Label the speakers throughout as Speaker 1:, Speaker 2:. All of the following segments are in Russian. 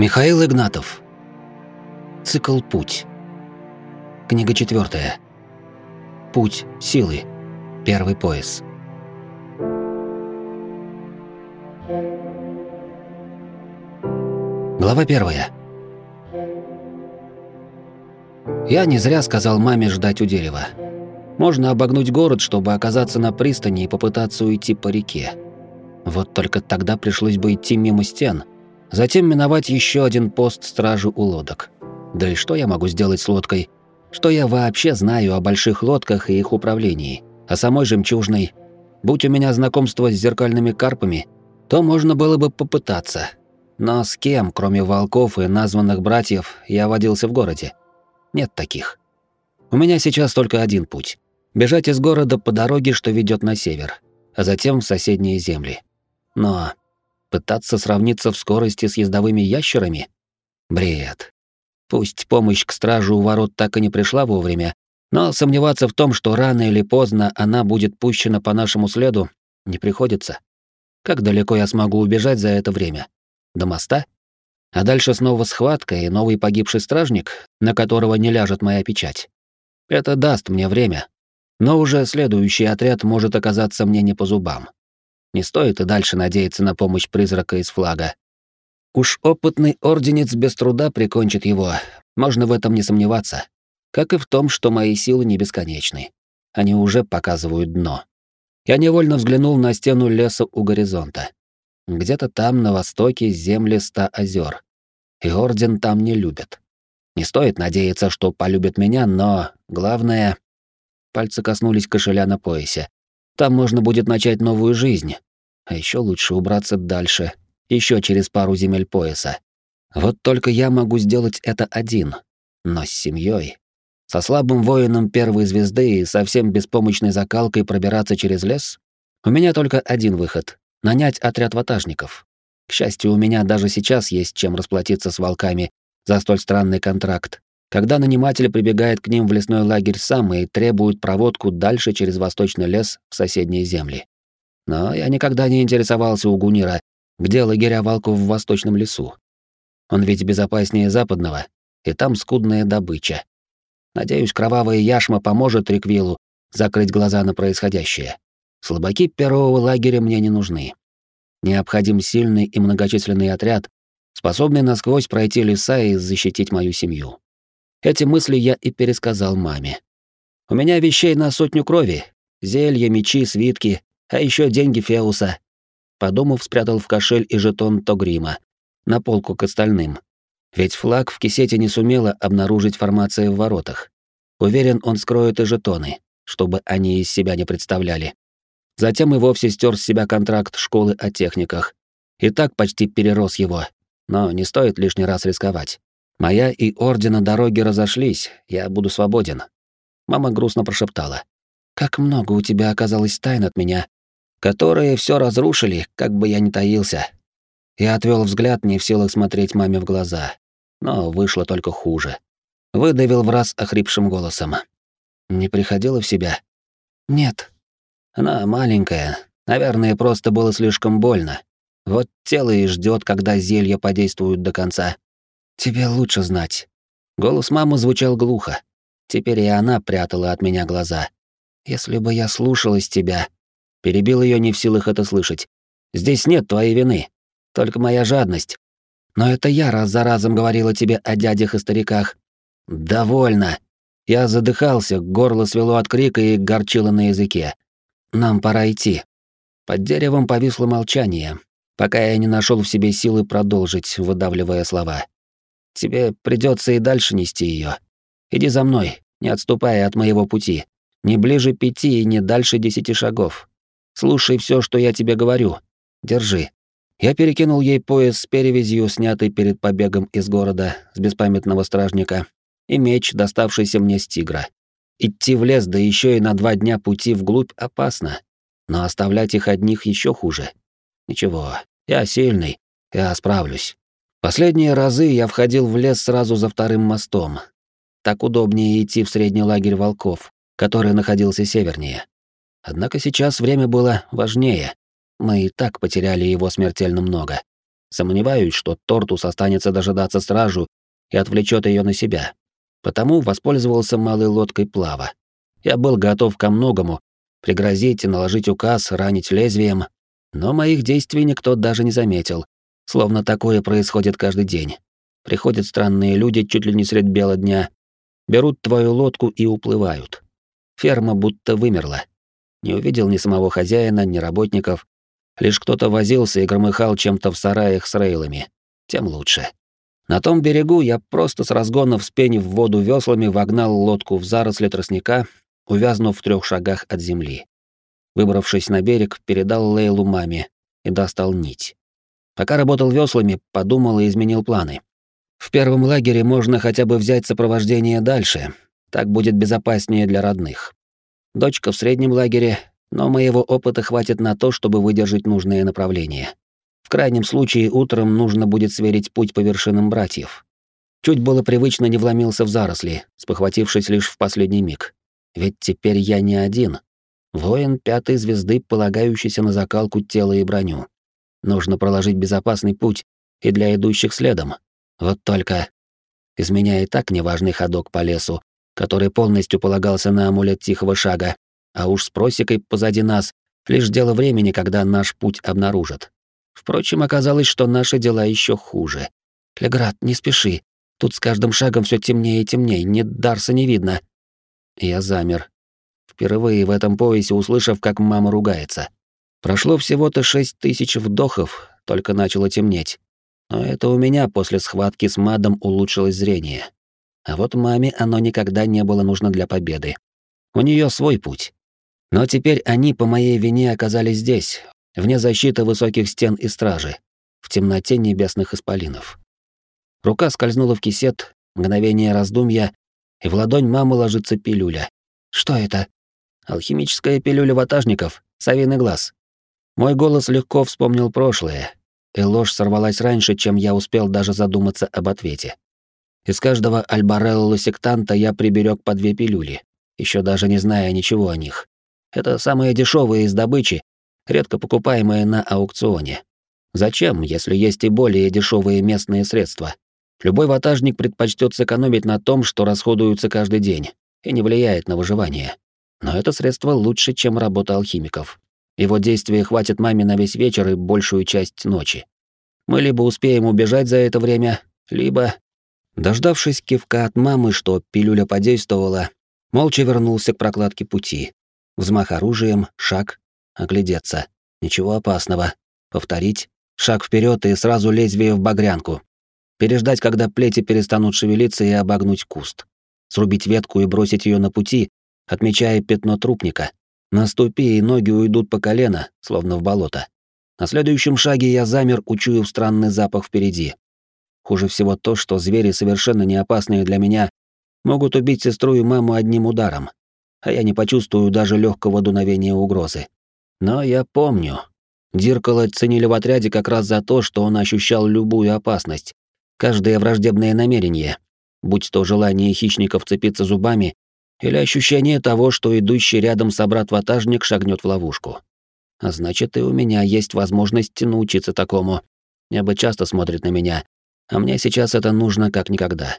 Speaker 1: Михаил Игнатов. Цикл «Путь». Книга четвертая. Путь силы. Первый пояс. Глава первая. Я не зря сказал маме ждать у дерева. Можно обогнуть город, чтобы оказаться на пристани и попытаться уйти по реке. Вот только тогда пришлось бы идти мимо стен, затем миновать еще один пост стражи у лодок. Да и что я могу сделать с лодкой? Что я вообще знаю о больших лодках и их управлении? О самой жемчужной? Будь у меня знакомство с зеркальными карпами, то можно было бы попытаться. Но с кем, кроме волков и названных братьев, я водился в городе? Нет таких. У меня сейчас только один путь. Бежать из города по дороге, что ведет на север, а затем в соседние земли. Но пытаться сравниться в скорости с ездовыми ящерами? Бред. Пусть помощь к стражу у ворот так и не пришла вовремя, но сомневаться в том, что рано или поздно она будет пущена по нашему следу, не приходится. Как далеко я смогу убежать за это время? До моста? А дальше снова схватка и новый погибший стражник, на которого не ляжет моя печать. Это даст мне время. Но уже следующий отряд может оказаться мне не по зубам. Не стоит и дальше надеяться на помощь призрака из флага. Уж опытный орденец без труда прикончит его, можно в этом не сомневаться. Как и в том, что мои силы не бесконечны. Они уже показывают дно. Я невольно взглянул на стену леса у горизонта. Где-то там, на востоке, земли ста озер. И орден там не любят. Не стоит надеяться, что полюбят меня, но главное... Пальцы коснулись кошеля на поясе. Там можно будет начать новую жизнь. А еще лучше убраться дальше, еще через пару земель пояса. Вот только я могу сделать это один, но с семьей. Со слабым воином первой звезды и совсем беспомощной закалкой пробираться через лес? У меня только один выход — нанять отряд ватажников. К счастью, у меня даже сейчас есть чем расплатиться с волками за столь странный контракт, когда наниматель прибегает к ним в лесной лагерь сам и требует проводку дальше через восточный лес в соседние земли. Но я никогда не интересовался у Гунира, где лагеря волков в восточном лесу. Он ведь безопаснее западного, и там скудная добыча. Надеюсь, кровавая яшма поможет Риквилу закрыть глаза на происходящее. Слабаки первого лагеря мне не нужны. Необходим сильный и многочисленный отряд, способный насквозь пройти леса и защитить мою семью. Эти мысли я и пересказал маме. У меня вещей на сотню крови. Зелья, мечи, свитки, а еще деньги Феуса. Подумав, спрятал в кошель и жетон Тогрима. На полку к остальным. Ведь флаг в кисете не сумела обнаружить формации в воротах. Уверен, он скроет и жетоны, чтобы они из себя не представляли. Затем и вовсе стер с себя контракт школы о техниках. И так почти перерос его. Но не стоит лишний раз рисковать. Моя и ордена дороги разошлись, я буду свободен. Мама грустно прошептала. Как много у тебя оказалось тайн от меня, которые все разрушили, как бы я ни таился. Я отвел взгляд, не в силах смотреть маме в глаза. Но вышло только хуже. Выдавил в раз охрипшим голосом. Не приходила в себя? Нет. Она маленькая. Наверное, просто было слишком больно. Вот тело и ждет, когда зелья подействуют до конца. Тебе лучше знать. Голос мамы звучал глухо. Теперь и она прятала от меня глаза. Если бы я слушалась тебя, перебил ее не в силах это слышать. Здесь нет твоей вины, только моя жадность. Но это я раз за разом говорила тебе о дядях и стариках. Довольно. Я задыхался, горло свело от крика и горчило на языке. Нам пора идти. Под деревом повисло молчание, пока я не нашел в себе силы продолжить, выдавливая слова. Тебе придется и дальше нести ее. Иди за мной, не отступая от моего пути. Не ближе пяти и не дальше десяти шагов. Слушай все, что я тебе говорю. Держи. Я перекинул ей пояс с перевязью, снятый перед побегом из города с беспамятного стражника, и меч, доставшийся мне с тигра. Идти в лес, да еще и на два дня пути вглубь опасно, но оставлять их одних еще хуже. Ничего, я сильный, я справлюсь. Последние разы я входил в лес сразу за вторым мостом. Так удобнее идти в средний лагерь волков, который находился севернее. Однако сейчас время было важнее. Мы и так потеряли его смертельно много. Сомневаюсь, что Тортус останется дожидаться стражу и отвлечет ее на себя. Потому воспользовался малой лодкой плава. Я был готов ко многому, пригрозить наложить указ, ранить лезвием, но моих действий никто даже не заметил, словно такое происходит каждый день. Приходят странные люди чуть ли не средь бела дня, берут твою лодку и уплывают. Ферма будто вымерла. Не увидел ни самого хозяина, ни работников. Лишь кто-то возился и громыхал чем-то в сараях с рейлами. Тем лучше. На том берегу я просто с разгона вспенив воду веслами вогнал лодку в заросли тростника, увязнув в трех шагах от земли. Выбравшись на берег, передал Лейлу маме и достал нить. Пока работал веслами, подумал и изменил планы. В первом лагере можно хотя бы взять сопровождение дальше, так будет безопаснее для родных. Дочка в среднем лагере, но моего опыта хватит на то, чтобы выдержать нужное направление. В крайнем случае утром нужно будет сверить путь по вершинам братьев. Чуть было привычно не вломился в заросли, спохватившись лишь в последний миг. Ведь теперь я не один. Воин пятой звезды, полагающийся на закалку тела и броню. Нужно проложить безопасный путь и для идущих следом. Вот только из меня и так неважный ходок по лесу, который полностью полагался на амулет тихого шага, а уж с просекой позади нас лишь дело времени, когда наш путь обнаружат. Впрочем, оказалось, что наши дела еще хуже. Леград, не спеши. Тут с каждым шагом все темнее и темнее, ни Дарса не видно. Я замер. Впервые в этом поясе услышав, как мама ругается. Прошло всего-то шесть тысяч вдохов, только начало темнеть. Но это у меня после схватки с Мадом улучшилось зрение. А вот маме оно никогда не было нужно для победы. У нее свой путь. Но теперь они по моей вине оказались здесь, вне защиты высоких стен и стражи, в темноте небесных исполинов. Рука скользнула в кисет, мгновение раздумья, и в ладонь мамы ложится пилюля. Что это? Алхимическая пилюля ватажников, совиный глаз. Мой голос легко вспомнил прошлое, и ложь сорвалась раньше, чем я успел даже задуматься об ответе. Из каждого альбарелла-сектанта я приберег по две пилюли, еще даже не зная ничего о них. Это самые дешевые из добычи, редко покупаемые на аукционе. Зачем, если есть и более дешевые местные средства? Любой ватажник предпочтет сэкономить на том, что расходуется каждый день, и не влияет на выживание. Но это средство лучше, чем работа алхимиков. Его действия хватит маме на весь вечер и большую часть ночи. Мы либо успеем убежать за это время, либо Дождавшись кивка от мамы, что пилюля подействовала, молча вернулся к прокладке пути. Взмах оружием, шаг, оглядеться. Ничего опасного. Повторить, шаг вперед и сразу лезвие в багрянку. Переждать, когда плети перестанут шевелиться и обогнуть куст. Срубить ветку и бросить ее на пути, отмечая пятно трупника. На ступи и ноги уйдут по колено, словно в болото. На следующем шаге я замер, учуяв странный запах впереди. Хуже всего то, что звери, совершенно не опасные для меня, могут убить сестру и маму одним ударом, а я не почувствую даже легкого дуновения угрозы. Но я помню. Диркала ценили в отряде как раз за то, что он ощущал любую опасность, каждое враждебное намерение, будь то желание хищника вцепиться зубами или ощущение того, что идущий рядом собрат-ватажник шагнет в ловушку. А значит, и у меня есть возможность научиться такому. Небо часто смотрит на меня, а мне сейчас это нужно как никогда.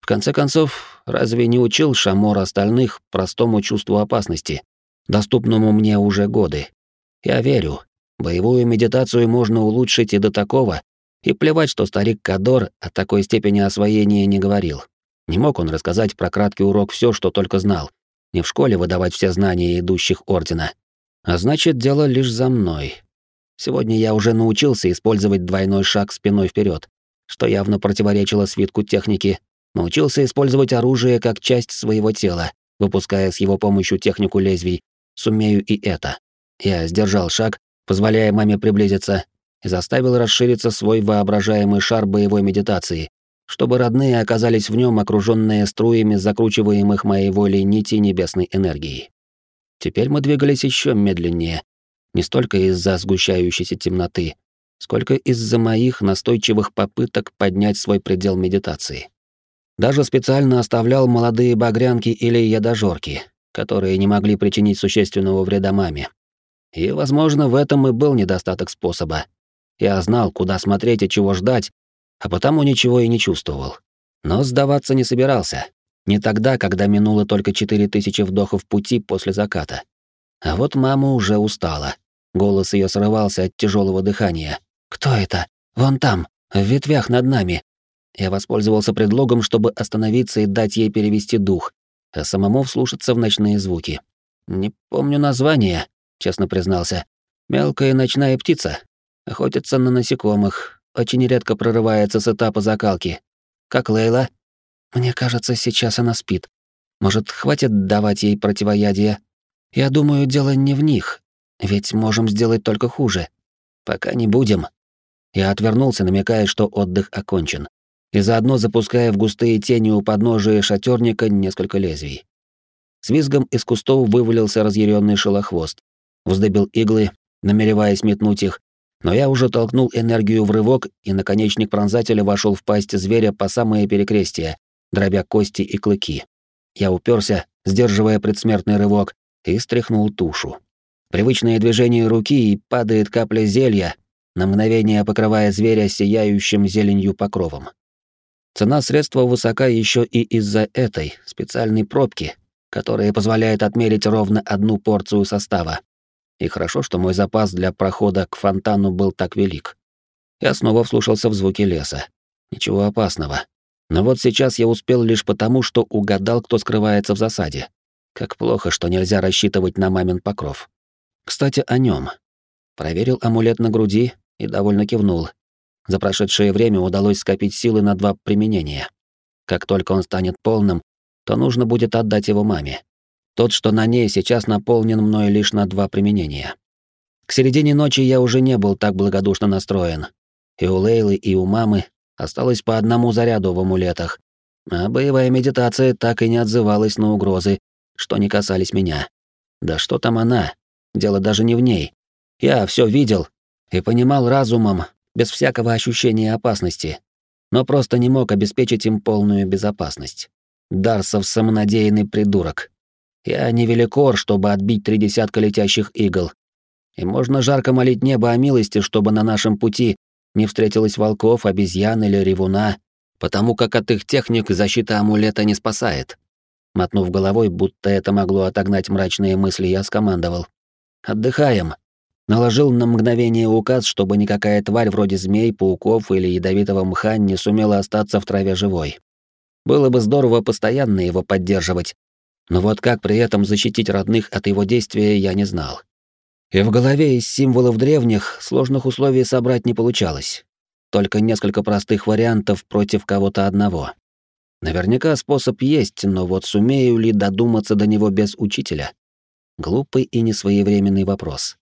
Speaker 1: В конце концов, разве не учил Шамор остальных простому чувству опасности, доступному мне уже годы? Я верю, боевую медитацию можно улучшить и до такого, и плевать, что старик Кадор о такой степени освоения не говорил. Не мог он рассказать про краткий урок все, что только знал, не в школе выдавать все знания идущих ордена. А значит, дело лишь за мной. Сегодня я уже научился использовать двойной шаг спиной вперед, что явно противоречило свитку техники, научился использовать оружие как часть своего тела, выпуская с его помощью технику лезвий. Сумею и это. Я сдержал шаг, позволяя маме приблизиться, и заставил расшириться свой воображаемый шар боевой медитации, чтобы родные оказались в нем окруженные струями закручиваемых моей волей нити небесной энергии. Теперь мы двигались еще медленнее, не столько из-за сгущающейся темноты, сколько из-за моих настойчивых попыток поднять свой предел медитации. Даже специально оставлял молодые багрянки или ядожорки, которые не могли причинить существенного вреда маме. И, возможно, в этом и был недостаток способа. Я знал, куда смотреть и чего ждать, а потому ничего и не чувствовал. Но сдаваться не собирался. Не тогда, когда минуло только четыре тысячи вдохов пути после заката. А вот мама уже устала. Голос ее срывался от тяжелого дыхания. «Кто это? Вон там, в ветвях над нами». Я воспользовался предлогом, чтобы остановиться и дать ей перевести дух, а самому вслушаться в ночные звуки. «Не помню название», — честно признался. «Мелкая ночная птица. Охотится на насекомых. Очень редко прорывается с этапа закалки. Как Лейла?» «Мне кажется, сейчас она спит. Может, хватит давать ей противоядие? Я думаю, дело не в них. Ведь можем сделать только хуже. Пока не будем». Я отвернулся, намекая, что отдых окончен и заодно запуская в густые тени у подножия шатёрника несколько лезвий. С визгом из кустов вывалился разъяренный шелохвост, вздыбил иглы, намереваясь метнуть их, но я уже толкнул энергию в рывок, и наконечник пронзателя вошел в пасть зверя по самое перекрестие, дробя кости и клыки. Я уперся, сдерживая предсмертный рывок, и стряхнул тушу. Привычное движение руки, и падает капля зелья, на мгновение покрывая зверя сияющим зеленью покровом. Цена средства высока еще и из-за этой специальной пробки, которая позволяет отмерить ровно одну порцию состава. И хорошо, что мой запас для прохода к фонтану был так велик. Я снова вслушался в звуки леса. Ничего опасного. Но вот сейчас я успел лишь потому, что угадал, кто скрывается в засаде. Как плохо, что нельзя рассчитывать на мамин покров. Кстати, о нем. Проверил амулет на груди и довольно кивнул, за прошедшее время удалось скопить силы на два применения. Как только он станет полным, то нужно будет отдать его маме. Тот, что на ней, сейчас наполнен мной лишь на два применения. К середине ночи я уже не был так благодушно настроен. И у Лейлы, и у мамы осталось по одному заряду в амулетах, а боевая медитация так и не отзывалась на угрозы, что не касались меня. Да что там она? Дело даже не в ней. Я все видел и понимал разумом, без всякого ощущения опасности, но просто не мог обеспечить им полную безопасность. Дарсов самонадеянный придурок. Я не великор, чтобы отбить три десятка летящих игл. И можно жарко молить небо о милости, чтобы на нашем пути не встретилось волков, обезьян или ревуна, потому как от их техник защита амулета не спасает. Мотнув головой, будто это могло отогнать мрачные мысли, я скомандовал. «Отдыхаем. Наложил на мгновение указ, чтобы никакая тварь вроде змей, пауков или ядовитого мха не сумела остаться в траве живой. Было бы здорово постоянно его поддерживать, но вот как при этом защитить родных от его действия я не знал. И в голове из символов древних сложных условий собрать не получалось. Только несколько простых вариантов против кого-то одного. Наверняка способ есть, но вот сумею ли додуматься до него без учителя? Глупый и несвоевременный вопрос.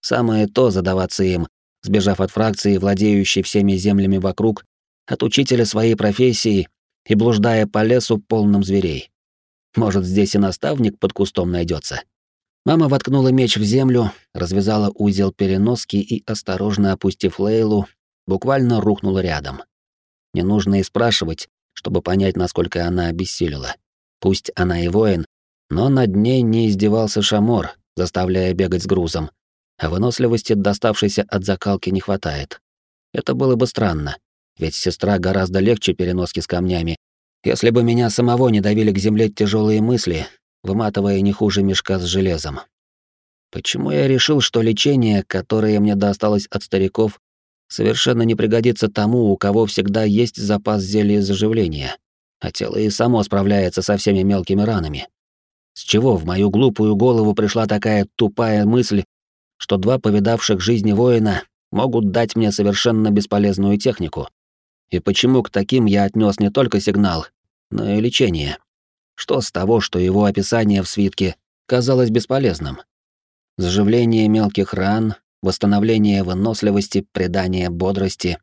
Speaker 1: Самое то задаваться им, сбежав от фракции, владеющей всеми землями вокруг, от учителя своей профессии и блуждая по лесу полным зверей. Может, здесь и наставник под кустом найдется. Мама воткнула меч в землю, развязала узел переноски и, осторожно опустив Лейлу, буквально рухнула рядом. Не нужно и спрашивать, чтобы понять, насколько она обессилила. Пусть она и воин, но над ней не издевался Шамор, заставляя бегать с грузом, а выносливости, доставшейся от закалки, не хватает. Это было бы странно, ведь сестра гораздо легче переноски с камнями. Если бы меня самого не давили к земле тяжелые мысли, выматывая не хуже мешка с железом. Почему я решил, что лечение, которое мне досталось от стариков, совершенно не пригодится тому, у кого всегда есть запас зелья заживления, а тело и само справляется со всеми мелкими ранами? С чего в мою глупую голову пришла такая тупая мысль, что два повидавших жизни воина могут дать мне совершенно бесполезную технику. И почему к таким я отнес не только сигнал, но и лечение? Что с того, что его описание в свитке казалось бесполезным? Заживление мелких ран, восстановление выносливости, придание бодрости.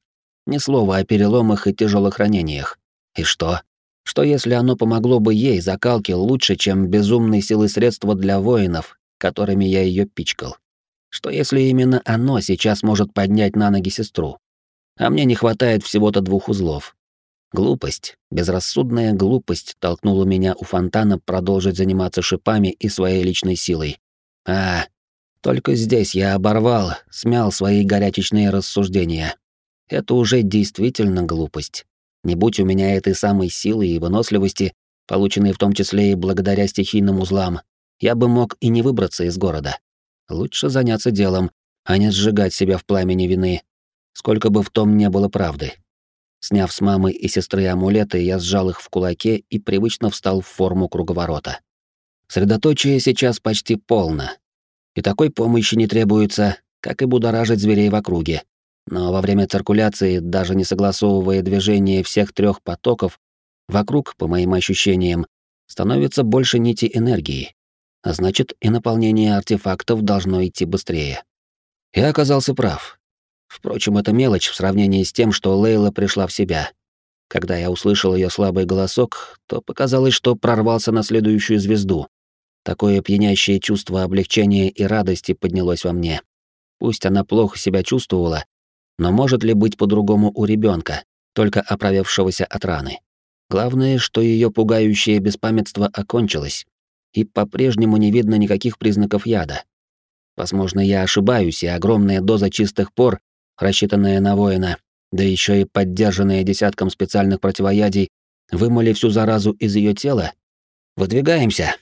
Speaker 1: Ни слова о переломах и тяжелых ранениях. И что? Что если оно помогло бы ей закалке лучше, чем безумные силы средства для воинов, которыми я ее пичкал? Что если именно оно сейчас может поднять на ноги сестру? А мне не хватает всего-то двух узлов. Глупость, безрассудная глупость толкнула меня у фонтана продолжить заниматься шипами и своей личной силой. А, Только здесь я оборвал, смял свои горячечные рассуждения. Это уже действительно глупость. Не будь у меня этой самой силы и выносливости, полученной в том числе и благодаря стихийным узлам, я бы мог и не выбраться из города. Лучше заняться делом, а не сжигать себя в пламени вины, сколько бы в том не было правды. Сняв с мамы и сестры амулеты, я сжал их в кулаке и привычно встал в форму круговорота. Средоточие сейчас почти полно. И такой помощи не требуется, как и будоражить зверей в округе. Но во время циркуляции, даже не согласовывая движение всех трех потоков, вокруг, по моим ощущениям, становится больше нити энергии. А значит, и наполнение артефактов должно идти быстрее. Я оказался прав. Впрочем, это мелочь в сравнении с тем, что Лейла пришла в себя. Когда я услышал ее слабый голосок, то показалось, что прорвался на следующую звезду. Такое пьянящее чувство облегчения и радости поднялось во мне. Пусть она плохо себя чувствовала, но может ли быть по-другому у ребенка, только оправившегося от раны? Главное, что ее пугающее беспамятство окончилось, и по-прежнему не видно никаких признаков яда. Возможно, я ошибаюсь, и огромная доза чистых пор, рассчитанная на воина, да еще и поддержанная десятком специальных противоядий, вымыли всю заразу из ее тела. Выдвигаемся.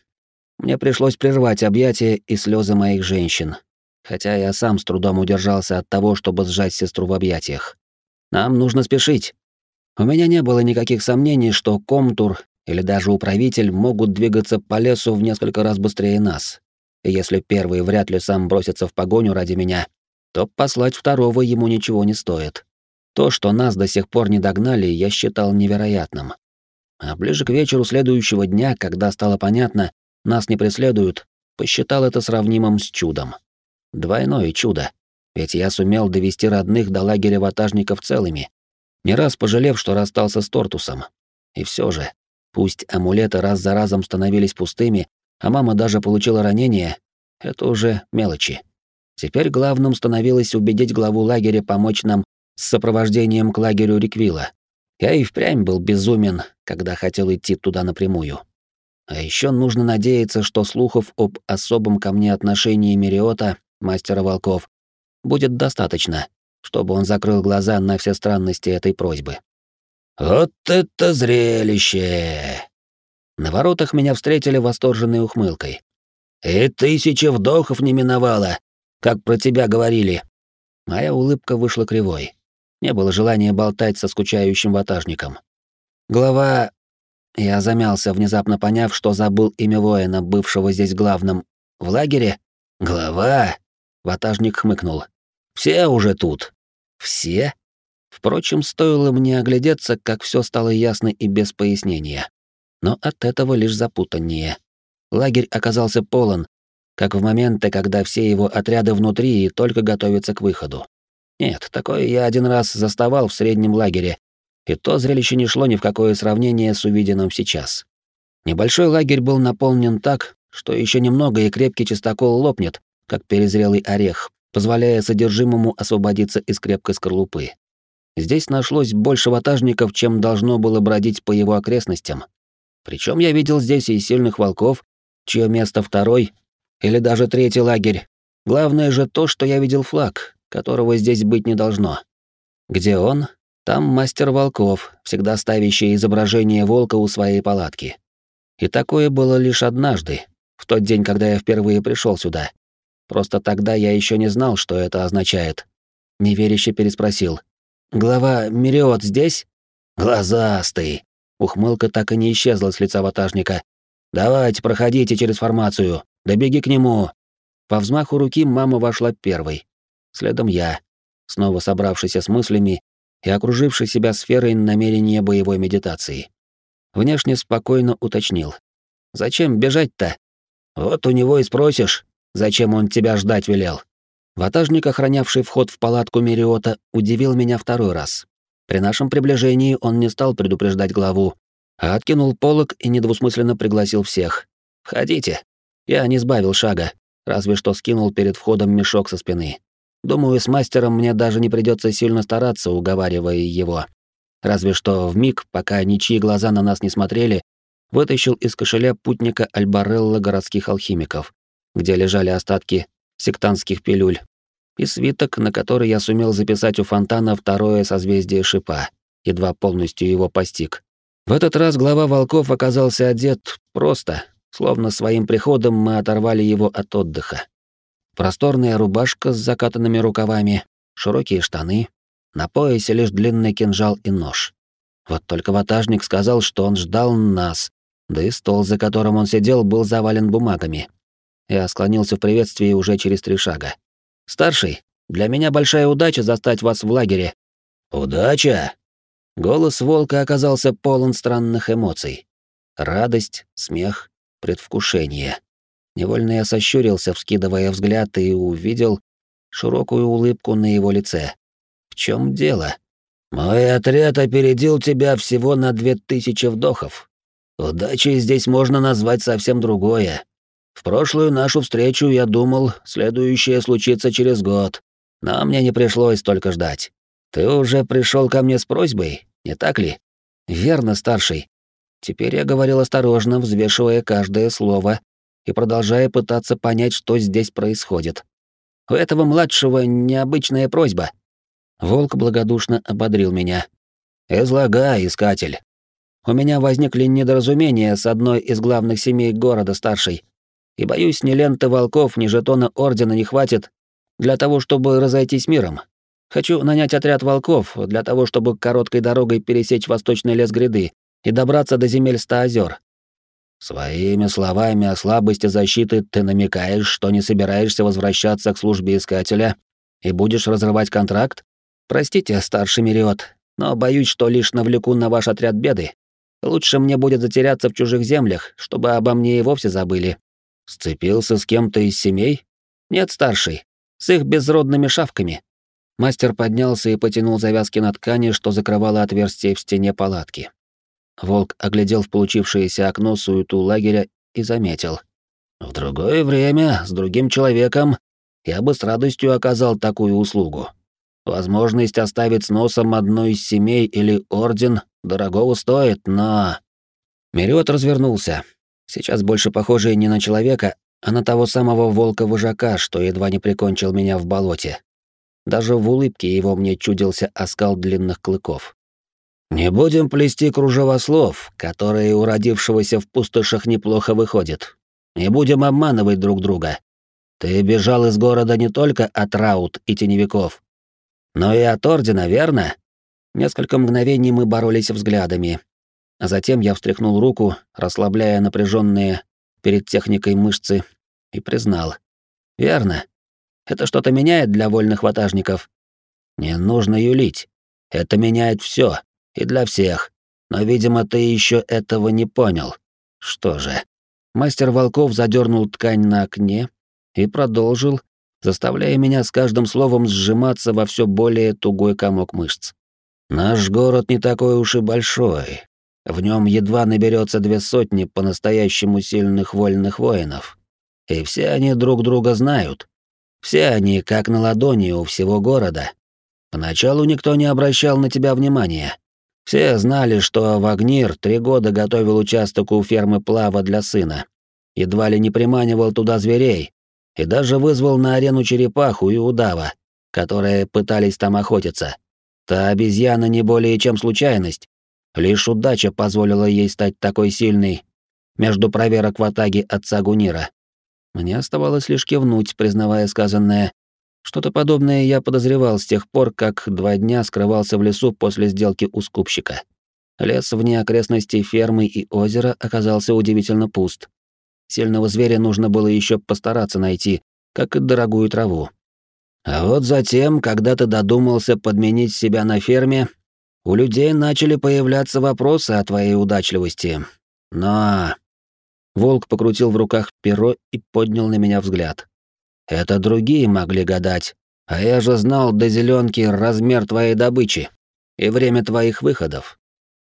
Speaker 1: Мне пришлось прервать объятия и слезы моих женщин, хотя я сам с трудом удержался от того, чтобы сжать сестру в объятиях. Нам нужно спешить. У меня не было никаких сомнений, что Комтур или даже управитель могут двигаться по лесу в несколько раз быстрее нас. И если первый вряд ли сам бросится в погоню ради меня, то послать второго ему ничего не стоит. То, что нас до сих пор не догнали, я считал невероятным. А ближе к вечеру следующего дня, когда стало понятно, нас не преследуют, посчитал это сравнимым с чудом. Двойное чудо. Ведь я сумел довести родных до лагеря ватажников целыми, не раз пожалев, что расстался с Тортусом. И все же, пусть амулеты раз за разом становились пустыми, а мама даже получила ранение, это уже мелочи. Теперь главным становилось убедить главу лагеря помочь нам с сопровождением к лагерю Риквила. Я и впрямь был безумен, когда хотел идти туда напрямую. А еще нужно надеяться, что слухов об особом ко мне отношении Мериота мастера волков, будет достаточно, чтобы он закрыл глаза на все странности этой просьбы. «Вот это зрелище!» На воротах меня встретили восторженной ухмылкой. «И тысяча вдохов не миновало, как про тебя говорили». Моя улыбка вышла кривой. Не было желания болтать со скучающим ватажником. Глава... Я замялся, внезапно поняв, что забыл имя воина, бывшего здесь главным. В лагере? Глава? Ватажник хмыкнул. «Все уже тут». «Все?» Впрочем, стоило мне оглядеться, как все стало ясно и без пояснения. Но от этого лишь запутаннее. Лагерь оказался полон, как в моменты, когда все его отряды внутри и только готовятся к выходу. Нет, такое я один раз заставал в среднем лагере, и то зрелище не шло ни в какое сравнение с увиденным сейчас. Небольшой лагерь был наполнен так, что еще немного и крепкий чистокол лопнет, как перезрелый орех, позволяя содержимому освободиться из крепкой скорлупы. Здесь нашлось больше ватажников, чем должно было бродить по его окрестностям. Причем я видел здесь и сильных волков, чье место второй или даже третий лагерь. Главное же то, что я видел флаг, которого здесь быть не должно. Где он? Там мастер волков, всегда ставящий изображение волка у своей палатки. И такое было лишь однажды, в тот день, когда я впервые пришел сюда. Просто тогда я еще не знал, что это означает. Неверяще переспросил. «Глава Мириот здесь?» «Глазастый!» Ухмылка так и не исчезла с лица ватажника. «Давайте, проходите через формацию. Добеги к нему!» По взмаху руки мама вошла первой. Следом я, снова собравшийся с мыслями и окруживший себя сферой намерения боевой медитации. Внешне спокойно уточнил. «Зачем бежать-то?» «Вот у него и спросишь», Зачем он тебя ждать велел? Ватажник, охранявший вход в палатку Мериота, удивил меня второй раз. При нашем приближении он не стал предупреждать главу, а откинул полог и недвусмысленно пригласил всех. «Входите». Я не сбавил шага, разве что скинул перед входом мешок со спины. Думаю, с мастером мне даже не придется сильно стараться, уговаривая его. Разве что в миг, пока ничьи глаза на нас не смотрели, вытащил из кошеля путника Альбарелла городских алхимиков, где лежали остатки сектантских пилюль, и свиток, на который я сумел записать у фонтана второе созвездие шипа, едва полностью его постиг. В этот раз глава волков оказался одет просто, словно своим приходом мы оторвали его от отдыха. Просторная рубашка с закатанными рукавами, широкие штаны, на поясе лишь длинный кинжал и нож. Вот только ватажник сказал, что он ждал нас, да и стол, за которым он сидел, был завален бумагами. Я склонился в приветствии уже через три шага. «Старший, для меня большая удача застать вас в лагере».
Speaker 2: «Удача?»
Speaker 1: Голос волка оказался полон странных эмоций. Радость, смех, предвкушение. Невольно я сощурился, вскидывая взгляд, и увидел широкую улыбку на его лице. В чем дело?
Speaker 2: Мой отряд опередил тебя всего на две тысячи вдохов. Удачей здесь можно назвать совсем другое. В прошлую нашу встречу я думал, следующее случится через год, но мне не пришлось столько ждать. Ты уже пришел ко мне с просьбой, не так ли?
Speaker 1: Верно, старший. Теперь я говорил осторожно, взвешивая каждое слово и продолжая пытаться понять, что здесь происходит. У этого младшего необычная просьба. Волк благодушно ободрил меня.
Speaker 2: «Излагай, искатель».
Speaker 1: У меня возникли недоразумения с одной из главных семей города старшей, и боюсь, ни ленты волков, ни жетона ордена не хватит для того, чтобы разойтись миром. Хочу нанять отряд волков для того, чтобы короткой дорогой пересечь восточный лес гряды и добраться до земель ста озер.
Speaker 2: Своими словами о слабости защиты ты намекаешь, что не собираешься возвращаться к службе искателя и будешь разрывать контракт?
Speaker 1: Простите, старший Мириот, но боюсь, что лишь навлеку на ваш отряд беды. Лучше мне будет затеряться в чужих землях, чтобы обо мне и вовсе забыли.
Speaker 2: Сцепился с кем-то из семей?
Speaker 1: Нет, старший. С их безродными шавками. Мастер поднялся и потянул завязки на ткани, что закрывало отверстие в стене палатки. Волк оглядел в получившееся окно суету лагеря и заметил.
Speaker 2: «В другое время, с другим человеком, я бы с радостью оказал такую услугу. Возможность оставить с носом одну из семей или орден дорогого стоит, но...»
Speaker 1: Мериот развернулся, сейчас больше похожий не на человека, а на того самого волка-вожака, что едва не прикончил меня в болоте. Даже в улыбке его мне чудился оскал длинных клыков.
Speaker 2: Не будем плести кружева слов, которые у родившегося в пустошах неплохо выходят. Не будем обманывать друг друга. Ты бежал из города не только от раут и теневиков, но и от ордена, верно?
Speaker 1: Несколько мгновений мы боролись взглядами, а затем я встряхнул руку, расслабляя напряженные перед техникой мышцы, и признал. Верно. Это что-то меняет для вольных ватажников.
Speaker 2: Не нужно юлить. Это меняет все и для всех. Но, видимо, ты еще этого не понял. Что же?
Speaker 1: Мастер Волков задернул ткань на окне и продолжил, заставляя меня с каждым словом сжиматься во все более тугой комок мышц.
Speaker 2: Наш город не такой уж и большой. В нем едва наберется две сотни по-настоящему сильных вольных воинов. И все они друг друга знают. Все они как на ладони у всего города. Поначалу никто не обращал на тебя внимания. Все знали, что Вагнир три года готовил участок у фермы Плава для сына. Едва ли не приманивал туда зверей. И даже вызвал на арену черепаху и удава, которые пытались там охотиться. Та обезьяна не более чем случайность. Лишь удача позволила ей стать такой сильной между проверок в атаге отца Гунира.
Speaker 1: Мне оставалось лишь кивнуть, признавая сказанное, что-то подобное я подозревал с тех пор, как два дня скрывался в лесу после сделки у скупщика. Лес вне окрестностей фермы и озера оказался удивительно пуст. Сильного зверя нужно было еще постараться найти, как и дорогую траву.
Speaker 2: А вот затем, когда ты додумался подменить себя на ферме, у людей начали появляться вопросы о твоей удачливости. Но...
Speaker 1: Волк покрутил в руках перо и поднял на меня взгляд.
Speaker 2: Это другие могли гадать, а я же знал до зеленки размер твоей добычи и время твоих выходов.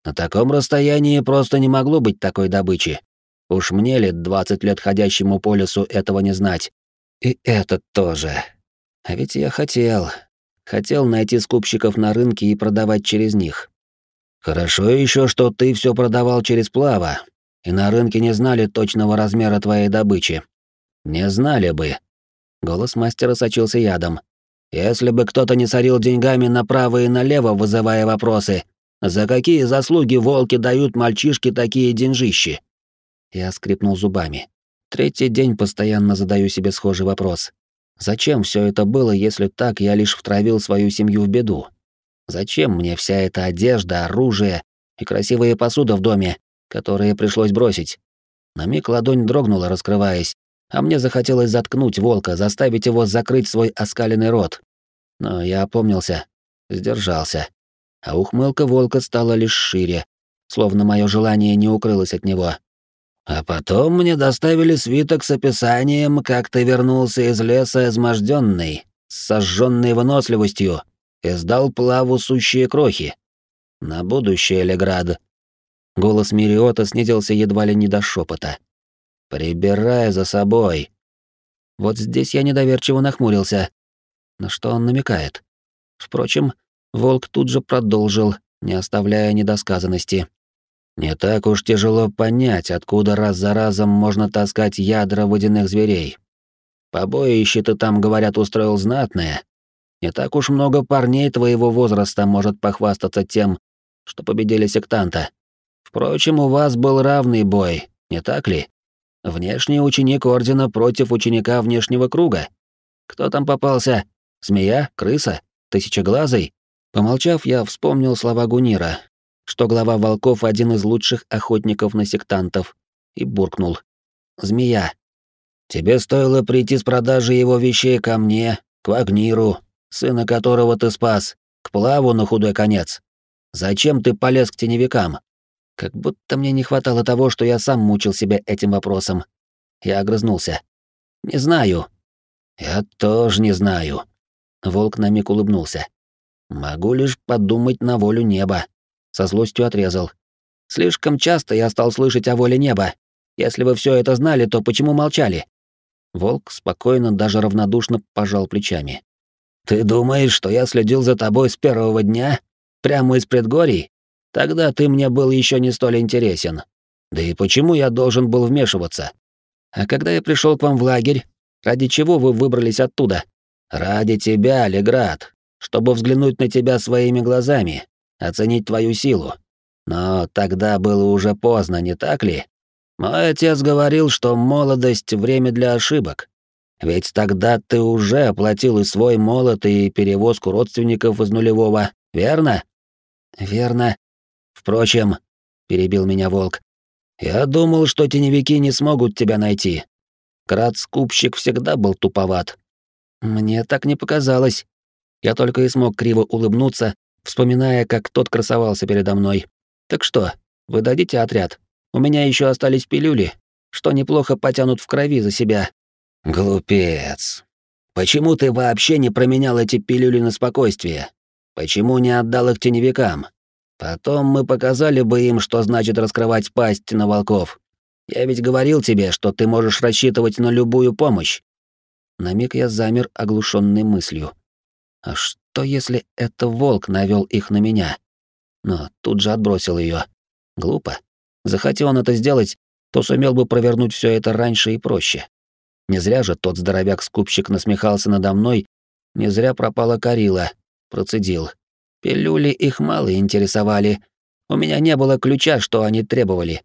Speaker 2: На таком расстоянии просто не могло быть такой добычи. Уж мне ли двадцать лет ходящему по лесу этого не знать.
Speaker 1: И этот тоже. А ведь я хотел. Хотел найти скупщиков на рынке и продавать через них.
Speaker 2: Хорошо еще, что ты все продавал через плава, и на рынке не знали точного размера твоей добычи. Не знали бы,
Speaker 1: Голос мастера сочился ядом. «Если бы кто-то не сорил деньгами направо и налево, вызывая вопросы, за какие заслуги волки дают мальчишке такие деньжищи?» Я скрипнул зубами. Третий день постоянно задаю себе схожий вопрос. Зачем все это было, если так я лишь втравил свою семью в беду? Зачем мне вся эта одежда, оружие и красивая посуда в доме, которые пришлось бросить? На миг ладонь дрогнула, раскрываясь, а мне захотелось заткнуть волка, заставить его закрыть свой оскаленный рот. Но я опомнился, сдержался. А ухмылка волка стала лишь шире, словно мое желание не укрылось от него. А потом мне доставили свиток с описанием, как ты вернулся из леса изможденный, с сожженной выносливостью, и сдал плаву сущие крохи. На будущее, Леград. Голос Мириота снизился едва ли не до шепота. «Прибирай за собой». Вот здесь я недоверчиво нахмурился. На что он намекает? Впрочем, волк тут же продолжил, не оставляя недосказанности. Не так уж тяжело понять, откуда раз за разом можно таскать ядра водяных зверей. Побоище ты там, говорят, устроил знатное. Не так уж много парней твоего возраста может похвастаться тем, что победили сектанта. Впрочем, у вас был равный бой, не так ли? Внешний ученик Ордена против ученика внешнего круга. Кто там попался? Змея? Крыса? Тысячеглазый? Помолчав, я вспомнил слова Гунира, что глава волков один из лучших охотников на сектантов, и буркнул. «Змея, тебе стоило прийти с продажи его вещей ко мне, к Вагниру, сына которого ты спас, к Плаву на худой конец. Зачем ты полез к теневикам? Как будто мне не хватало того, что я сам мучил себя этим вопросом. Я огрызнулся. Не знаю. Я тоже не знаю. Волк на миг улыбнулся. Могу лишь подумать на волю неба со злостью отрезал. Слишком часто я стал слышать о воле неба. Если вы все это знали, то почему молчали? Волк спокойно, даже равнодушно пожал плечами. Ты думаешь, что я следил за тобой с первого дня, прямо из предгорий? Тогда ты мне был еще не столь интересен. Да и почему я должен был вмешиваться? А когда я пришел к вам в лагерь, ради чего вы выбрались оттуда? Ради тебя, Леград, чтобы взглянуть на тебя своими глазами, оценить твою силу. Но тогда было уже поздно, не так ли? Мой отец говорил, что молодость — время для ошибок. Ведь тогда ты уже оплатил и свой молот, и перевозку родственников из нулевого, верно? Верно. Впрочем, — перебил меня волк, — я думал, что теневики не смогут тебя найти. Крат-скупщик всегда был туповат. Мне так не показалось. Я только и смог криво улыбнуться, вспоминая, как тот красовался передо мной. «Так что, вы дадите отряд? У меня еще остались пилюли, что неплохо потянут в крови за себя». «Глупец. Почему ты вообще не променял эти пилюли на спокойствие? Почему не отдал их теневикам? Потом мы показали бы им, что значит раскрывать пасть на волков. Я ведь говорил тебе, что ты можешь рассчитывать на любую помощь». На миг я замер, оглушенный мыслью. А что если это волк навел их на меня? Но тут же отбросил ее. Глупо. Захотел он это сделать, то сумел бы провернуть все это раньше и проще. Не зря же тот здоровяк-скупщик насмехался надо мной, не зря пропала Карила, процедил. Пилюли их мало интересовали. У меня не было ключа, что они требовали.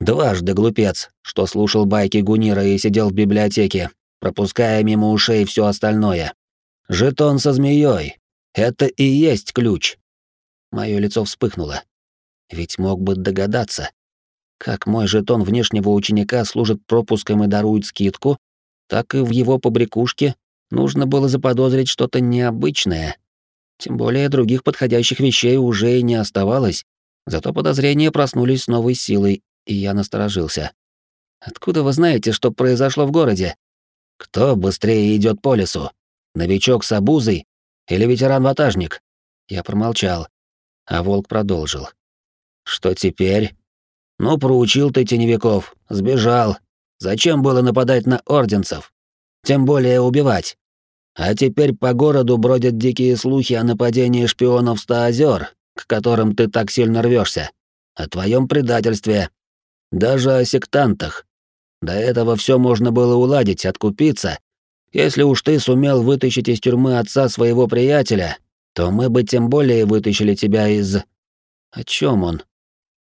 Speaker 1: Дважды глупец, что слушал байки Гунира и сидел в библиотеке, пропуская мимо ушей все остальное. Жетон со змеей. Это и есть ключ. Мое лицо вспыхнуло. Ведь мог бы догадаться. Как мой жетон внешнего ученика служит пропуском и дарует скидку, так и в его побрякушке нужно было заподозрить что-то необычное. Тем более других подходящих вещей уже и не оставалось, зато подозрения проснулись с новой силой, и я насторожился. «Откуда вы знаете, что произошло в городе?» «Кто быстрее идет по лесу?» Новичок с обузой или ветеран-ватажник? Я промолчал, а волк продолжил. Что теперь? Ну, проучил ты теневиков, сбежал. Зачем было нападать на орденцев? Тем более убивать. А теперь по городу бродят дикие слухи о нападении шпионов ста озер, к которым ты так сильно рвешься, о твоем предательстве, даже о сектантах. До этого все можно было уладить, откупиться
Speaker 2: Если уж ты сумел вытащить из тюрьмы отца своего приятеля, то мы бы тем более вытащили тебя из...
Speaker 1: О чем он?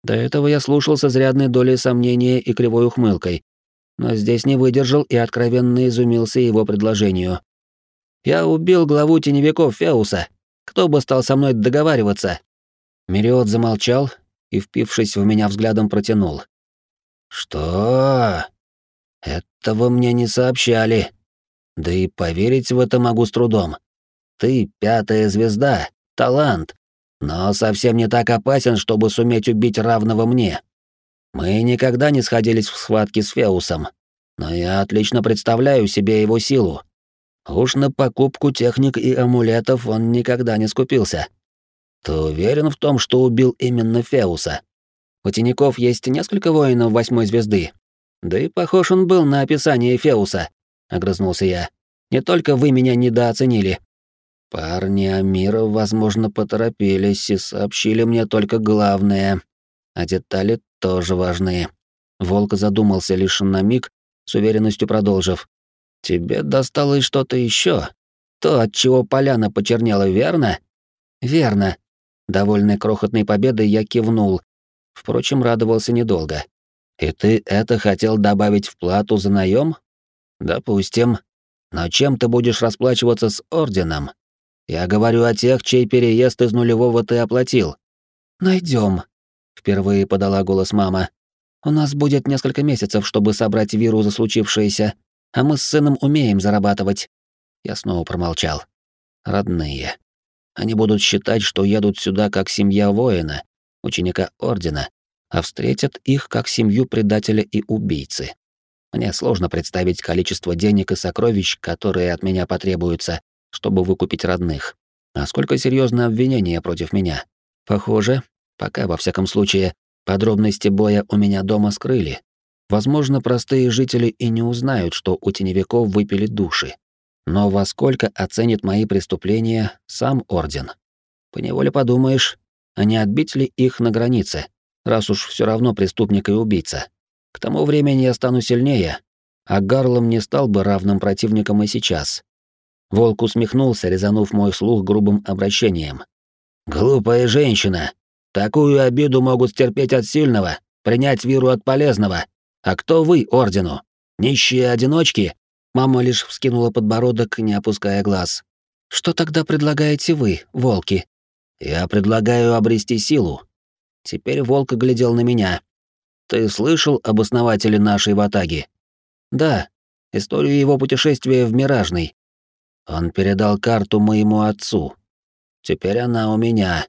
Speaker 1: До этого я слушал с изрядной долей сомнения и кривой ухмылкой, но здесь не выдержал и откровенно изумился его предложению. «Я убил главу теневиков Феуса. Кто бы стал со мной договариваться?» Мириот замолчал и, впившись в меня взглядом, протянул.
Speaker 2: «Что? Этого мне не сообщали. Да и поверить в это могу с трудом. Ты пятая звезда, талант, но совсем не так опасен, чтобы суметь убить равного мне. Мы никогда не сходились в схватке с Феусом, но я отлично представляю себе его силу. Уж на покупку техник и амулетов он никогда не скупился. Ты уверен в том, что убил именно Феуса?
Speaker 1: У теняков есть несколько воинов восьмой звезды. Да и похож он был на описание Феуса, огрызнулся я. Не только вы меня недооценили.
Speaker 2: Парни Амира, возможно, поторопились и сообщили мне только главное, а детали тоже важные. Волк задумался лишь на миг, с уверенностью продолжив. «Тебе досталось что-то еще? То, от чего поляна почернела, верно?»
Speaker 1: «Верно». Довольный крохотной победой, я кивнул. Впрочем, радовался недолго.
Speaker 2: «И ты это хотел добавить в плату за наем? «Допустим. Но чем ты будешь расплачиваться с Орденом? Я говорю о тех, чей переезд из нулевого ты оплатил.
Speaker 1: Найдем, впервые подала голос мама. У нас будет несколько месяцев, чтобы собрать виру за случившееся, а мы с сыном умеем зарабатывать.
Speaker 2: Я снова промолчал. Родные. Они будут считать, что едут сюда как семья воина, ученика ордена, а встретят их как семью предателя и убийцы. Мне сложно представить количество денег и сокровищ, которые от меня потребуются, чтобы выкупить родных. Насколько серьезно обвинение против меня? Похоже, пока во всяком случае подробности боя у меня дома скрыли. Возможно, простые жители и не узнают, что у теневиков выпили души. Но во сколько оценит мои преступления сам орден? Поневоле подумаешь, а не отбить ли их на границе, раз уж все равно преступник и убийца. К тому времени я стану сильнее, а Гарлом не стал бы равным противником и сейчас. Волк усмехнулся, резанув мой слух грубым обращением. «Глупая женщина! Такую обиду могут стерпеть от сильного, принять виру от полезного. А кто вы, Ордену? Нищие одиночки?»
Speaker 1: Мама лишь вскинула подбородок, не опуская глаз. «Что тогда предлагаете вы, волки?»
Speaker 2: «Я предлагаю обрести силу». Теперь волк глядел на меня. «Ты слышал об основателе нашей ватаги?»
Speaker 1: «Да, историю его путешествия в Миражный.
Speaker 2: Он передал карту моему отцу. Теперь она у меня.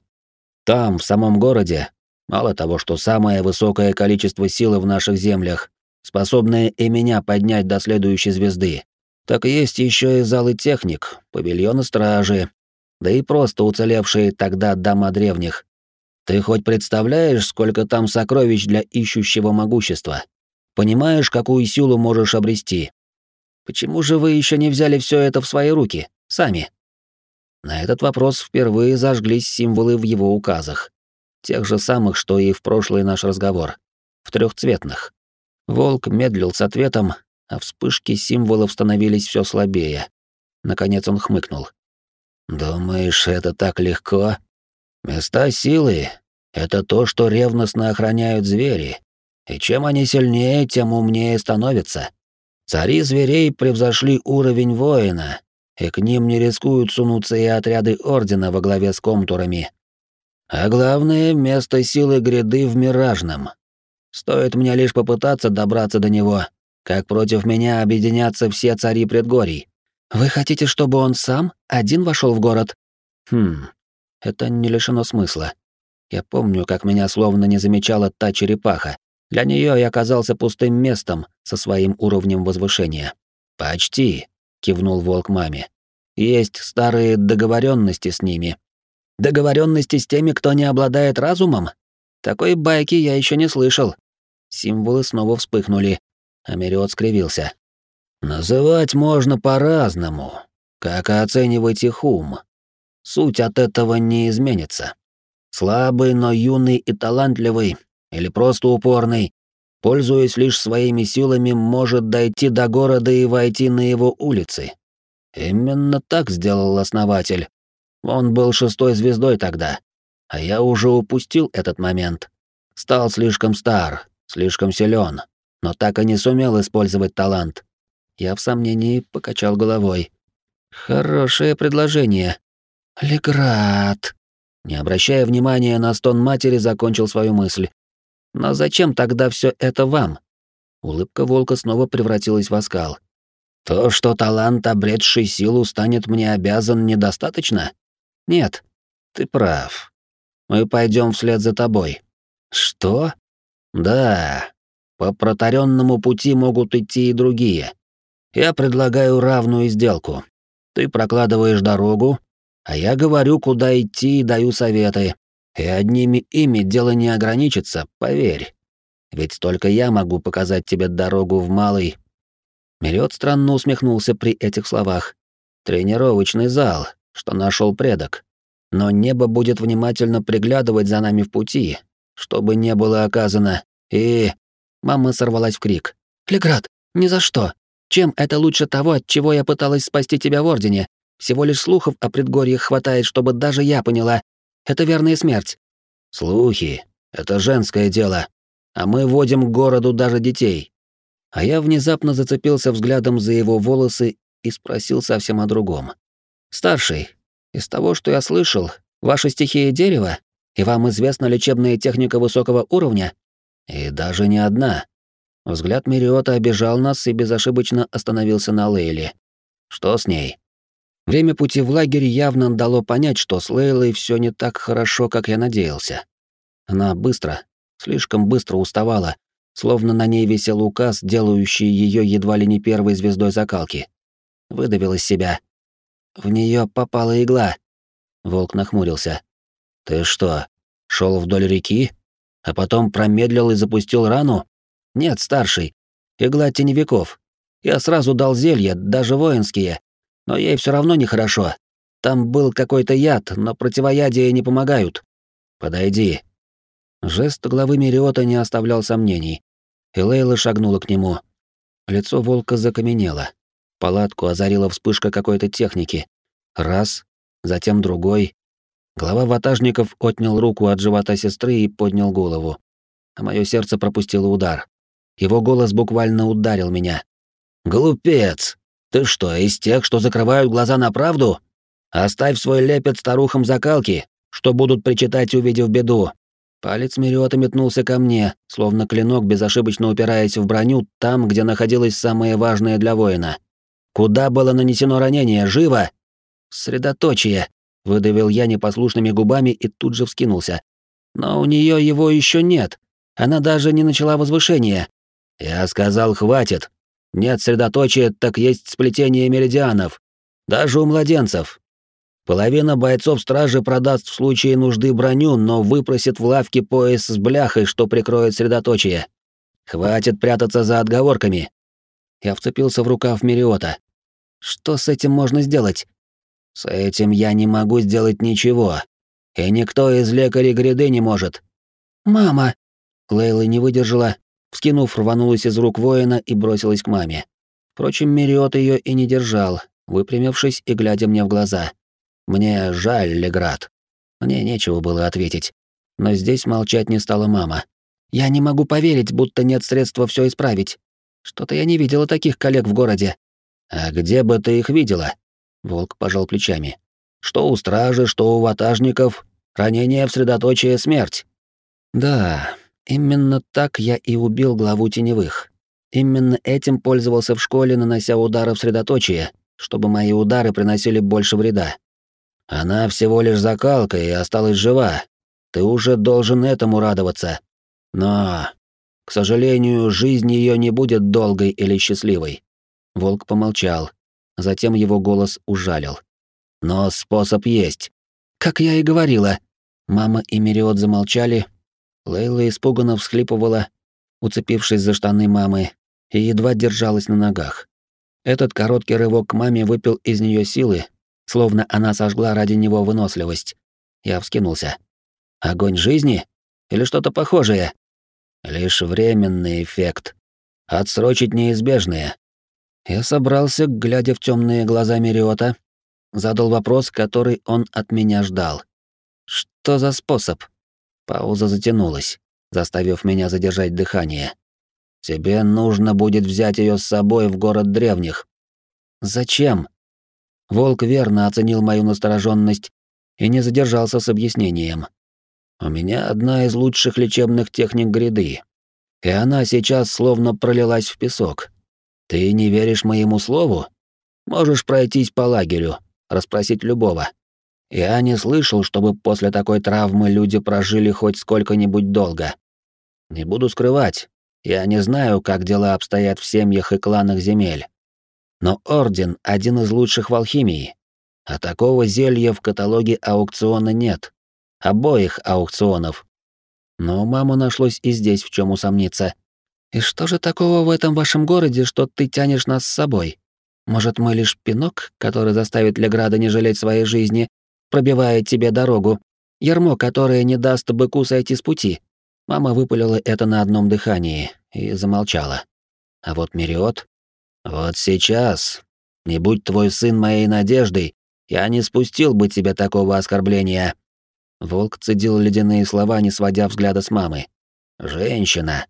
Speaker 2: Там, в самом городе, мало того, что самое высокое количество силы в наших землях, способное и меня поднять до следующей звезды, так есть еще и залы техник, павильоны стражи, да и просто уцелевшие тогда дома древних. Ты хоть представляешь, сколько там сокровищ для ищущего могущества? Понимаешь, какую силу можешь обрести?
Speaker 1: Почему же вы еще не взяли все это в свои руки, сами?
Speaker 2: На этот вопрос впервые зажглись символы в его указах. Тех же самых, что и в прошлый наш разговор. В трехцветных. Волк медлил с ответом, а вспышки символов становились все слабее. Наконец он хмыкнул. «Думаешь, это так легко? Места силы — это то, что ревностно охраняют звери. И чем они сильнее, тем умнее становятся. Цари зверей превзошли уровень воина, и к ним не рискуют сунуться и отряды Ордена во главе с комтурами. А главное, место силы гряды в Миражном. Стоит мне лишь попытаться добраться до него, как против меня объединятся все цари предгорий.
Speaker 1: Вы хотите, чтобы он сам один вошел в город?
Speaker 2: Хм, это не лишено смысла. Я помню, как меня словно не замечала та черепаха, для нее я оказался пустым местом со своим уровнем возвышения. Почти, кивнул волк маме. Есть старые договоренности с ними.
Speaker 1: Договоренности с теми, кто не обладает разумом? Такой байки я еще не слышал.
Speaker 2: Символы снова вспыхнули. Америот скривился. Называть можно по-разному, как оценивать их ум. Суть от этого не изменится. Слабый, но юный и талантливый или просто упорный, пользуясь лишь своими силами, может дойти до города и войти на его улицы, Именно так сделал основатель. Он был шестой звездой тогда, а я уже упустил этот момент. Стал слишком стар, слишком силен, но так и не сумел использовать талант. Я в сомнении покачал головой. Хорошее предложение. Леград. Не обращая внимания на стон матери, закончил свою мысль. Но зачем тогда все это вам? Улыбка волка снова превратилась в оскал. То, что талант, обретший силу, станет мне обязан, недостаточно? Нет, ты прав. Мы пойдем вслед за тобой. Что? Да. По протаренному пути могут идти и другие. Я предлагаю равную сделку. Ты прокладываешь дорогу, а я говорю, куда идти и даю советы. И одними ими дело не ограничится, поверь. Ведь только я могу показать тебе дорогу в малый. Мерет странно усмехнулся при этих словах. Тренировочный зал, что нашел предок. Но небо будет внимательно приглядывать за нами в пути, чтобы не было оказано. И... Мама сорвалась в крик. «Леград, ни за что! Чем это лучше того, от чего я пыталась спасти тебя в Ордене? Всего лишь слухов о предгорьях хватает, чтобы даже я поняла. Это верная смерть». «Слухи — это женское дело. А мы водим к городу даже детей». А я внезапно зацепился взглядом за его волосы и спросил совсем о другом. «Старший, из того, что я слышал, ваша стихия дерева, и вам известна лечебная техника высокого уровня? И даже не одна. Взгляд Мириота обижал нас и безошибочно остановился на Лейле. Что с ней? Время пути в лагерь явно дало понять, что с Лейлой все не так хорошо, как я надеялся. Она быстро, слишком быстро уставала, словно на ней висел указ, делающий ее едва ли не первой звездой закалки. Выдавил из себя. В нее попала игла. Волк нахмурился. Ты что, шел вдоль реки, а потом промедлил и запустил рану? Нет, старший. Игла теневиков. Я сразу дал зелья, даже воинские. Но ей все равно нехорошо. Там был какой-то яд, но противоядия не помогают. Подойди. Жест главы Мериота не оставлял сомнений. И Лейла шагнула к нему. Лицо волка закаменело. Палатку озарила вспышка какой-то техники. Раз, затем другой. Глава ватажников отнял руку от живота сестры и поднял голову. А мое сердце пропустило удар. Его голос буквально ударил меня. «Глупец! Ты что, из тех, что закрывают глаза на правду? Оставь свой лепет старухам закалки, что будут причитать, увидев беду. Палец Мериота метнулся ко мне, словно клинок, безошибочно упираясь в броню там, где находилось самое важное для воина. Куда было нанесено ранение? Живо! Средоточие! Выдавил я непослушными губами и тут же вскинулся. Но у нее его еще нет. Она даже не начала возвышение. Я сказал, хватит. Нет средоточия, так есть сплетение меридианов. Даже у младенцев. Половина бойцов стражи продаст в случае нужды броню, но выпросит в лавке пояс с бляхой, что прикроет средоточие. Хватит прятаться за отговорками. Я вцепился в рукав Мериота. Что с этим можно сделать? С этим я не могу сделать ничего. И никто из лекарей гряды не может. Мама! Лейла не выдержала, вскинув, рванулась из рук воина и бросилась к маме. Впрочем, Мериот ее и не держал, выпрямившись и глядя мне в глаза. Мне жаль, Леград. Мне нечего было ответить. Но здесь молчать не стала мама. Я не могу поверить, будто нет средства все исправить. Что-то я не видела таких коллег в городе. А где бы ты их видела? Волк пожал плечами. Что у стражи, что у ватажников, ранение в средоточие смерть. Да, именно так я и убил главу теневых. Именно этим пользовался в школе, нанося удары в средоточие, чтобы мои удары приносили больше вреда. Она всего лишь закалка и осталась жива. Ты уже должен этому радоваться. Но, к сожалению, жизнь ее не будет долгой или счастливой. Волк помолчал. Затем его голос ужалил. Но способ есть. Как я и говорила. Мама и Мериот замолчали. Лейла испуганно всхлипывала, уцепившись за штаны мамы, и едва держалась на ногах. Этот короткий рывок к маме выпил из нее силы, словно она сожгла ради него выносливость. Я вскинулся. Огонь жизни? Или что-то похожее? Лишь временный эффект. Отсрочить неизбежное.
Speaker 1: Я собрался, глядя в темные глаза Мериота, задал вопрос, который он от меня ждал. Что за способ? Пауза затянулась, заставив меня задержать дыхание. Тебе нужно будет взять ее с собой в город древних. Зачем? Волк верно оценил мою настороженность и не задержался с объяснением. У меня одна из лучших лечебных техник гряды, и она сейчас словно пролилась в песок. Ты не веришь моему слову? Можешь пройтись по лагерю, расспросить любого. Я не слышал, чтобы после такой травмы люди прожили хоть сколько-нибудь долго. Не буду скрывать, я не знаю, как дела обстоят в семьях и кланах земель. Но Орден — один из лучших в алхимии, а такого зелья в каталоге аукциона нет. Обоих аукционов. Но маму нашлось и здесь в чем усомниться. «И что же такого в этом вашем городе, что ты тянешь нас с собой? Может, мы лишь пинок, который заставит Леграда не жалеть своей жизни, пробивает тебе дорогу? Ярмо, которое не даст быку сойти с пути?» Мама выпалила это на одном дыхании и замолчала. А вот Мириот... «Вот сейчас, не будь твой сын моей надеждой, я не спустил бы тебе такого оскорбления». Волк цедил ледяные слова, не сводя взгляда с мамы. «Женщина,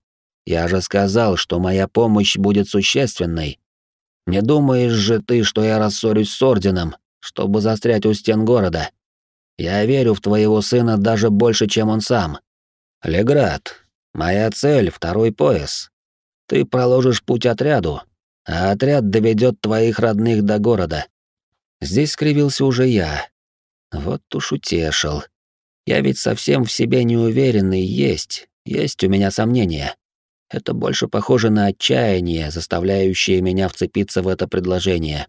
Speaker 1: я же сказал, что моя помощь будет существенной. Не думаешь же ты, что я рассорюсь с Орденом, чтобы застрять у стен города? Я верю в твоего сына даже больше, чем он сам. Леград, моя цель — второй пояс. Ты проложишь путь отряду, а отряд доведет твоих родных до города. Здесь скривился уже я. Вот уж утешил. Я ведь совсем в себе не уверенный, есть, есть у меня сомнения. Это больше похоже на отчаяние, заставляющее меня вцепиться в это предложение.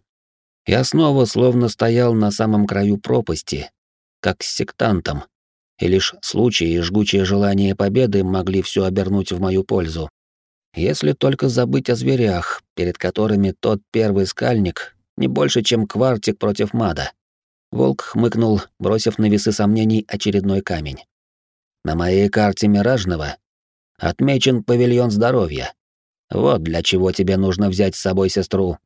Speaker 1: Я снова словно стоял на самом краю пропасти, как с сектантом, и лишь случаи и жгучее желание победы могли все обернуть в мою пользу. Если только забыть о зверях, перед которыми тот первый скальник не больше, чем квартик против мада. Волк хмыкнул, бросив на весы сомнений очередной камень. На моей карте Миражного отмечен павильон здоровья. Вот для чего тебе нужно взять с собой сестру.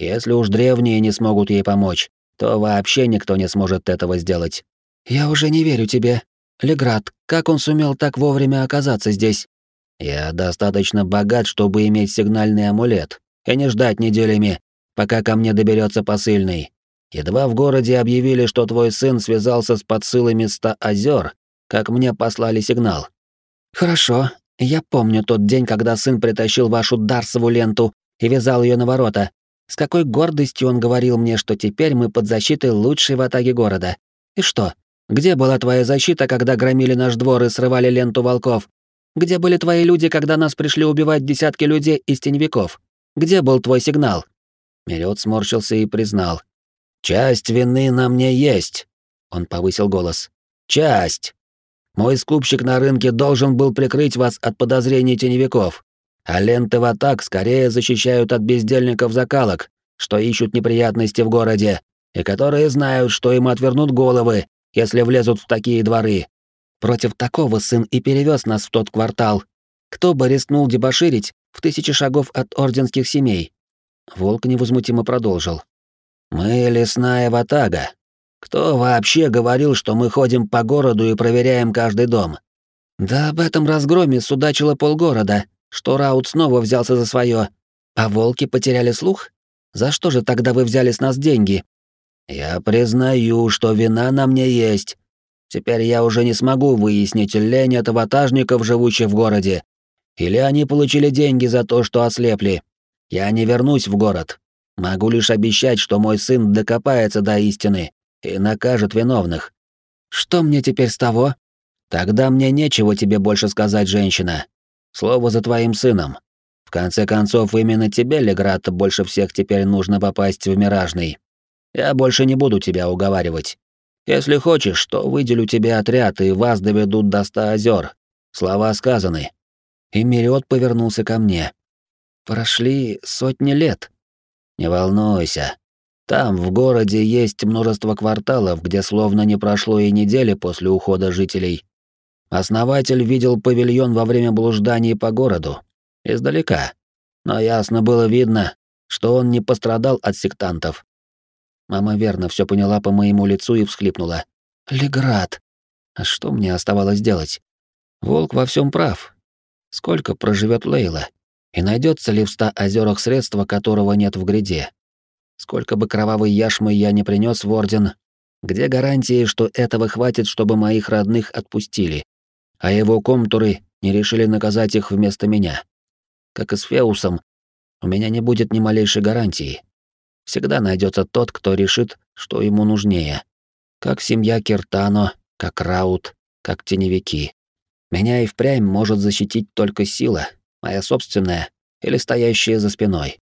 Speaker 1: Если уж древние не смогут ей помочь, то вообще никто не сможет этого сделать. Я уже не верю тебе. Леград, как он сумел так вовремя оказаться здесь? Я достаточно богат, чтобы иметь сигнальный амулет и не ждать неделями, пока ко мне доберется посыльный. Едва в городе объявили, что твой сын связался с подсылами ста озер, как мне послали сигнал. Хорошо, я помню тот день, когда сын притащил вашу Дарсову ленту и вязал ее на ворота. С какой гордостью он говорил мне, что теперь мы под защитой лучшей в атаге города. И что? Где была твоя защита, когда громили наш двор и срывали ленту волков? Где были твои люди, когда нас пришли убивать десятки людей из теневиков? Где был твой сигнал? Мерет сморщился и признал. «Часть вины на мне есть», — он повысил голос. «Часть. Мой скупщик на рынке должен был прикрыть вас от подозрений теневиков, а ленты в атак скорее защищают от бездельников закалок, что ищут неприятности в городе, и которые знают, что им отвернут головы, если влезут в такие дворы. Против такого сын и перевез нас в тот квартал. Кто бы рискнул дебоширить в тысячи шагов от орденских семей? Волк невозмутимо продолжил. «Мы лесная ватага. Кто вообще говорил, что мы ходим по городу и проверяем каждый дом?» «Да об этом разгроме судачило полгорода, что Раут снова взялся за свое. А волки потеряли слух? За что же тогда вы взяли с нас деньги?» «Я признаю, что вина на мне есть. Теперь я уже не смогу выяснить, лень это ватажников, живущих в городе, или они получили деньги за то, что ослепли. Я не вернусь в город. Могу лишь обещать, что мой сын докопается до истины и накажет виновных. Что мне теперь с того? Тогда мне нечего тебе больше сказать, женщина. Слово за твоим сыном. В конце концов, именно тебе, Леград, больше всех теперь нужно попасть в Миражный. Я больше не буду тебя уговаривать. Если хочешь, то выделю тебе отряд, и вас доведут до ста озер. Слова сказаны. И Мириот повернулся ко мне. Прошли сотни лет. Не волнуйся. Там, в городе, есть множество кварталов, где словно не прошло и недели после ухода жителей. Основатель видел павильон во время блужданий по городу. Издалека. Но ясно было видно, что он не пострадал от сектантов. Мама верно все поняла по моему лицу и всхлипнула. Леград. А что мне оставалось делать? Волк во всем прав. Сколько проживет Лейла? И найдется ли в ста озерах средства, которого нет в гряде? Сколько бы кровавой яшмы я не принес в орден, где гарантии, что этого хватит, чтобы моих родных отпустили, а его комтуры не решили наказать их вместо меня? Как и с Феусом, у меня не будет ни малейшей гарантии. Всегда найдется тот, кто решит, что ему нужнее. Как семья Киртано, как Раут, как теневики. Меня и впрямь может защитить только сила, моя собственная или стоящая за спиной.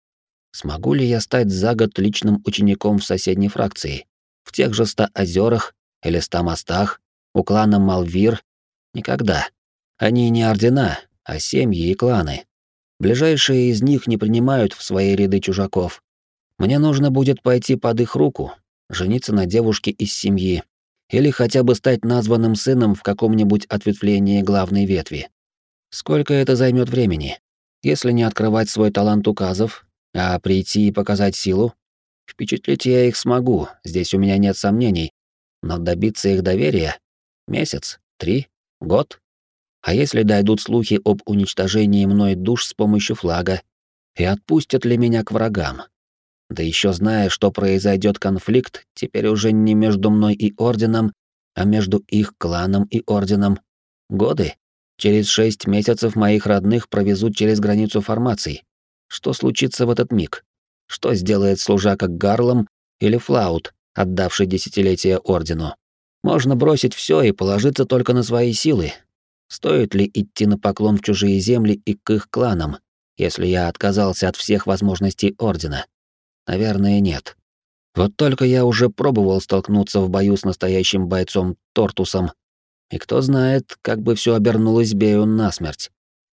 Speaker 1: Смогу ли я стать за год личным учеником в соседней фракции? В тех же ста озерах или ста мостах? У клана Малвир? Никогда. Они не ордена, а семьи и кланы. Ближайшие из них не принимают в свои ряды чужаков. Мне нужно будет пойти под их руку, жениться на девушке из семьи, или хотя бы стать названным сыном в каком-нибудь ответвлении главной ветви. Сколько это займет времени? Если не открывать свой талант указов, а прийти и показать силу, впечатлить я их смогу, здесь у меня нет сомнений, но добиться их доверия — месяц, три, год? А если дойдут слухи об уничтожении мной душ с помощью флага, и отпустят ли меня к врагам? Да еще зная, что произойдет конфликт, теперь уже не между мной и Орденом, а между их кланом и Орденом. Годы? Через шесть месяцев моих родных провезут через границу формаций. Что случится в этот миг? Что сделает служака Гарлом или Флаут, отдавший десятилетия Ордену? Можно бросить все и положиться только на свои силы. Стоит ли идти на поклон в чужие земли и к их кланам, если я отказался от всех возможностей Ордена? Наверное, нет. Вот только я уже пробовал столкнуться в бою с настоящим бойцом Тортусом и кто знает, как бы все обернулось Бею насмерть.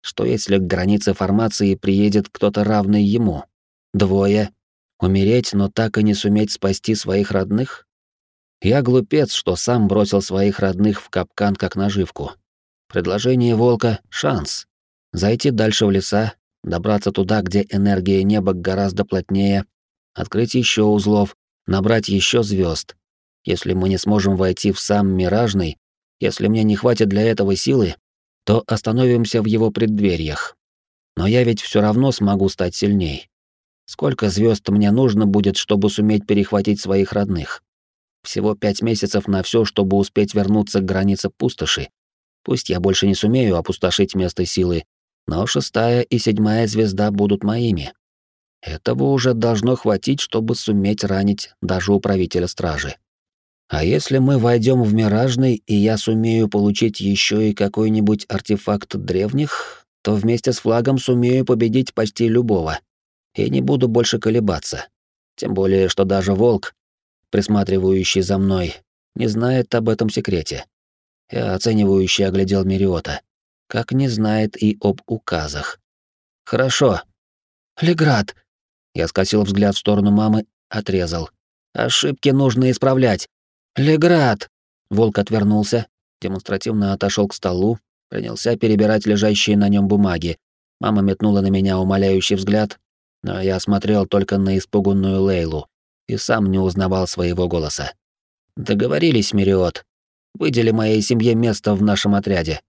Speaker 1: Что если к границе формации приедет кто-то равный ему? Двое? Умереть, но так и не суметь спасти своих родных? Я глупец, что сам бросил своих родных в капкан как наживку. Предложение волка — шанс. Зайти дальше в леса, добраться туда, где энергия неба гораздо плотнее, открыть еще узлов, набрать еще звезд. Если мы не сможем войти в сам Миражный, если мне не хватит для этого силы, то остановимся в его преддвериях. Но я ведь все равно смогу стать сильней. Сколько звезд мне нужно будет, чтобы суметь перехватить своих родных? Всего пять месяцев на все, чтобы успеть вернуться к границе пустоши. Пусть я больше не сумею опустошить место силы, но шестая и седьмая звезда будут моими. Этого уже должно хватить, чтобы суметь ранить даже управителя стражи. А если мы войдем в Миражный, и я сумею получить еще и какой-нибудь артефакт древних, то вместе с флагом сумею победить почти любого. И не буду больше колебаться. Тем более, что даже волк, присматривающий за мной, не знает об этом секрете. Я оценивающе оглядел Мириота, как не знает и об указах. Хорошо. Леград. Я скосил взгляд в сторону мамы, отрезал. Ошибки нужно исправлять. «Леград!» Волк отвернулся, демонстративно отошел к столу, принялся перебирать лежащие на нем бумаги. Мама метнула на меня умоляющий взгляд, но я смотрел только на испуганную Лейлу и сам не узнавал своего голоса. «Договорились, Мириот. Выдели моей семье место в нашем отряде.